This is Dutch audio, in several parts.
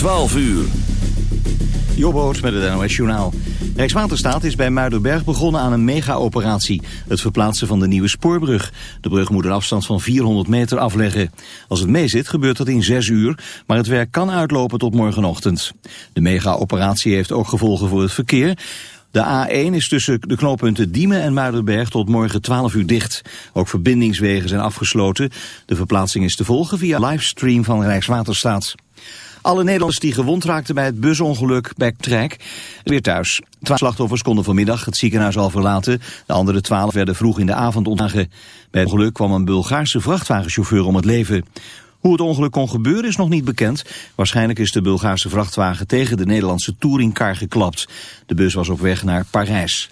12 uur. Jobboot met het NOS Journaal. Rijkswaterstaat is bij Muiderberg begonnen aan een mega-operatie. Het verplaatsen van de nieuwe spoorbrug. De brug moet een afstand van 400 meter afleggen. Als het meezit gebeurt dat in 6 uur, maar het werk kan uitlopen tot morgenochtend. De mega-operatie heeft ook gevolgen voor het verkeer. De A1 is tussen de knooppunten Diemen en Muiderberg tot morgen 12 uur dicht. Ook verbindingswegen zijn afgesloten. De verplaatsing is te volgen via livestream van Rijkswaterstaat. Alle Nederlanders die gewond raakten bij het busongeluk bij Trek weer thuis. Twaalf slachtoffers konden vanmiddag het ziekenhuis al verlaten. De andere twaalf werden vroeg in de avond ontslagen. Bij het ongeluk kwam een Bulgaarse vrachtwagenchauffeur om het leven. Hoe het ongeluk kon gebeuren is nog niet bekend. Waarschijnlijk is de Bulgaarse vrachtwagen tegen de Nederlandse touringcar geklapt. De bus was op weg naar Parijs.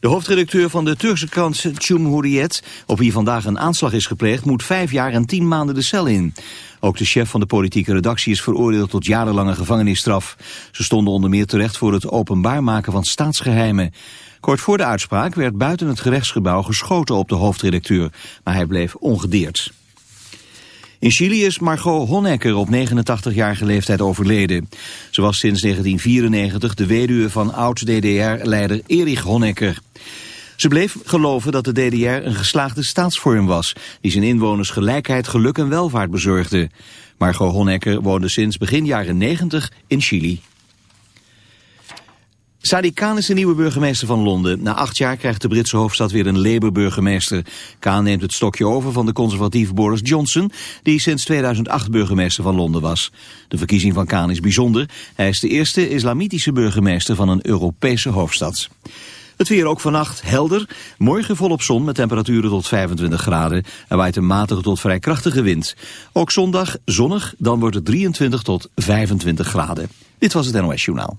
De hoofdredacteur van de Turkse krant Cumhuriyet, op wie vandaag een aanslag is gepleegd, moet vijf jaar en tien maanden de cel in. Ook de chef van de politieke redactie is veroordeeld tot jarenlange gevangenisstraf. Ze stonden onder meer terecht voor het openbaar maken van staatsgeheimen. Kort voor de uitspraak werd buiten het gerechtsgebouw geschoten op de hoofdredacteur, maar hij bleef ongedeerd. In Chili is Margot Honecker op 89-jarige leeftijd overleden. Ze was sinds 1994 de weduwe van oud-DDR-leider Erich Honecker. Ze bleef geloven dat de DDR een geslaagde staatsvorm was... die zijn inwoners gelijkheid, geluk en welvaart bezorgde. Margot Honecker woonde sinds begin jaren 90 in Chili. Sadiq Khan is de nieuwe burgemeester van Londen. Na acht jaar krijgt de Britse hoofdstad weer een Labour-burgemeester. Khan neemt het stokje over van de conservatieve Boris Johnson... die sinds 2008 burgemeester van Londen was. De verkiezing van Khan is bijzonder. Hij is de eerste islamitische burgemeester van een Europese hoofdstad. Het weer ook vannacht helder. Morgen volop zon met temperaturen tot 25 graden. Er waait een matige tot vrij krachtige wind. Ook zondag zonnig, dan wordt het 23 tot 25 graden. Dit was het NOS Journaal.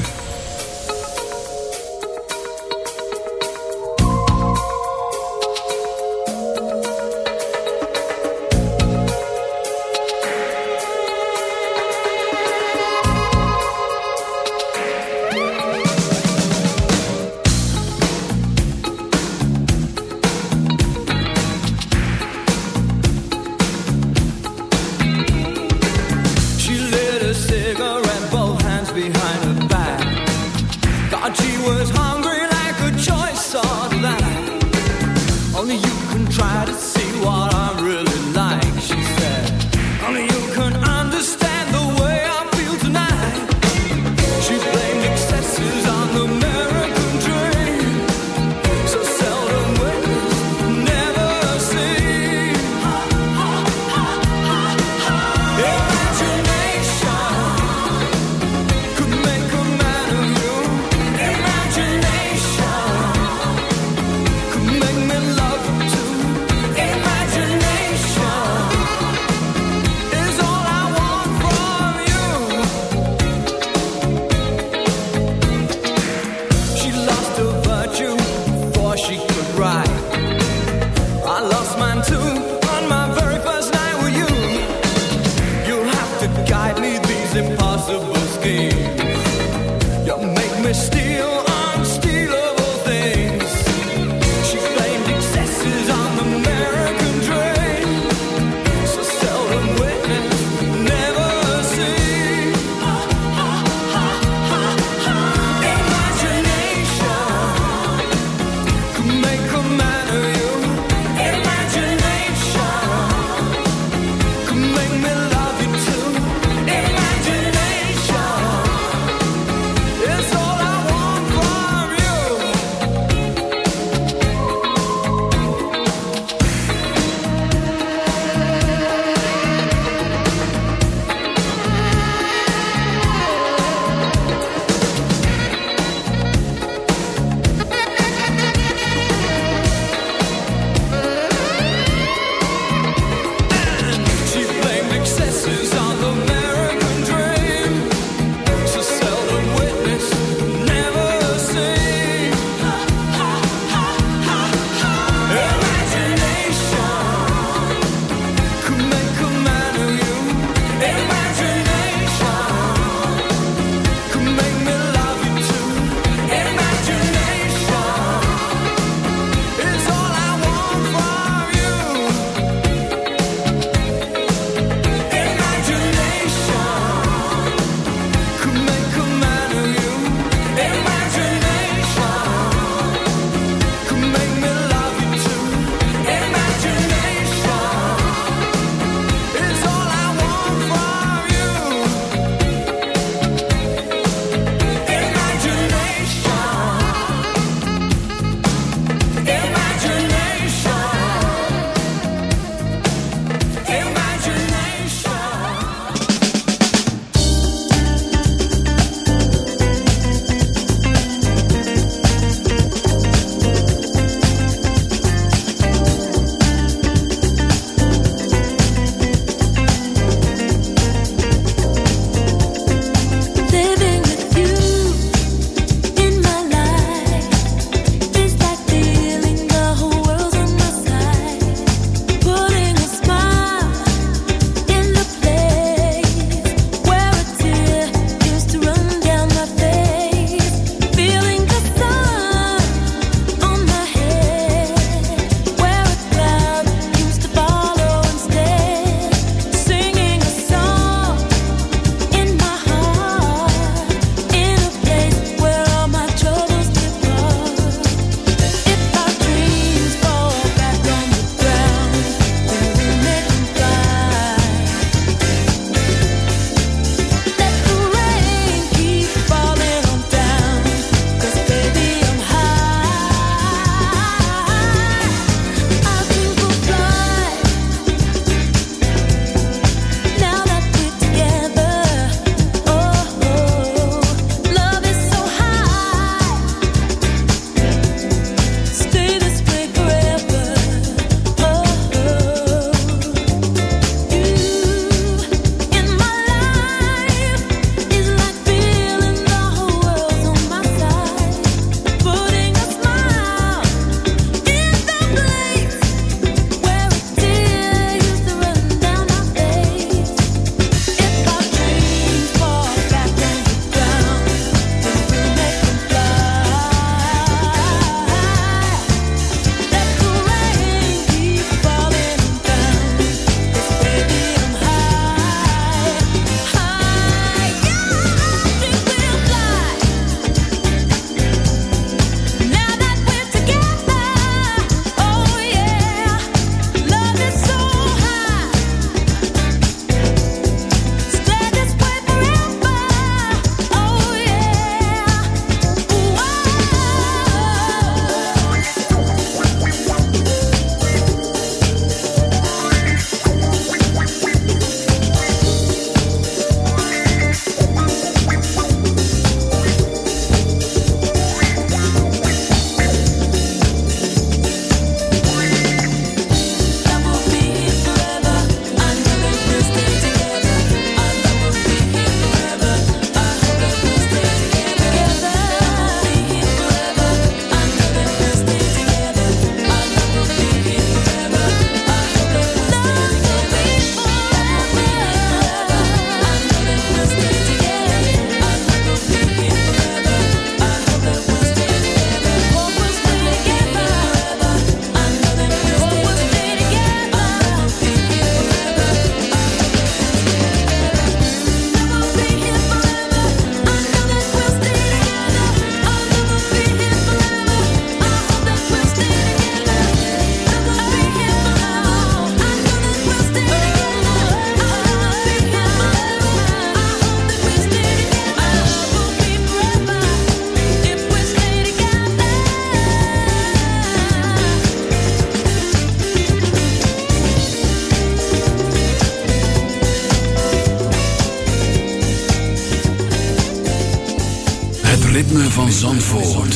Ritme van Zandvoort.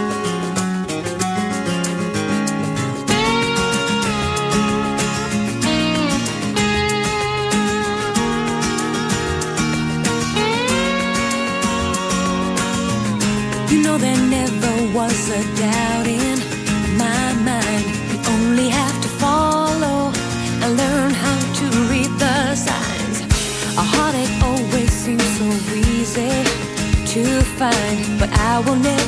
will never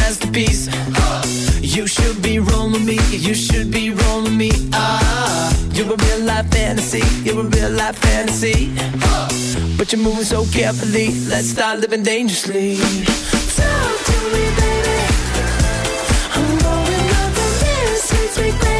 masterpiece. You should be rolling me, you should be rolling me. Ah, you're a real life fantasy, you're a real life fantasy. But you're moving so carefully, let's start living dangerously. Talk to me, baby. I'm going up the stairs, sweet, sweet baby.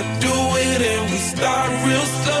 real slow.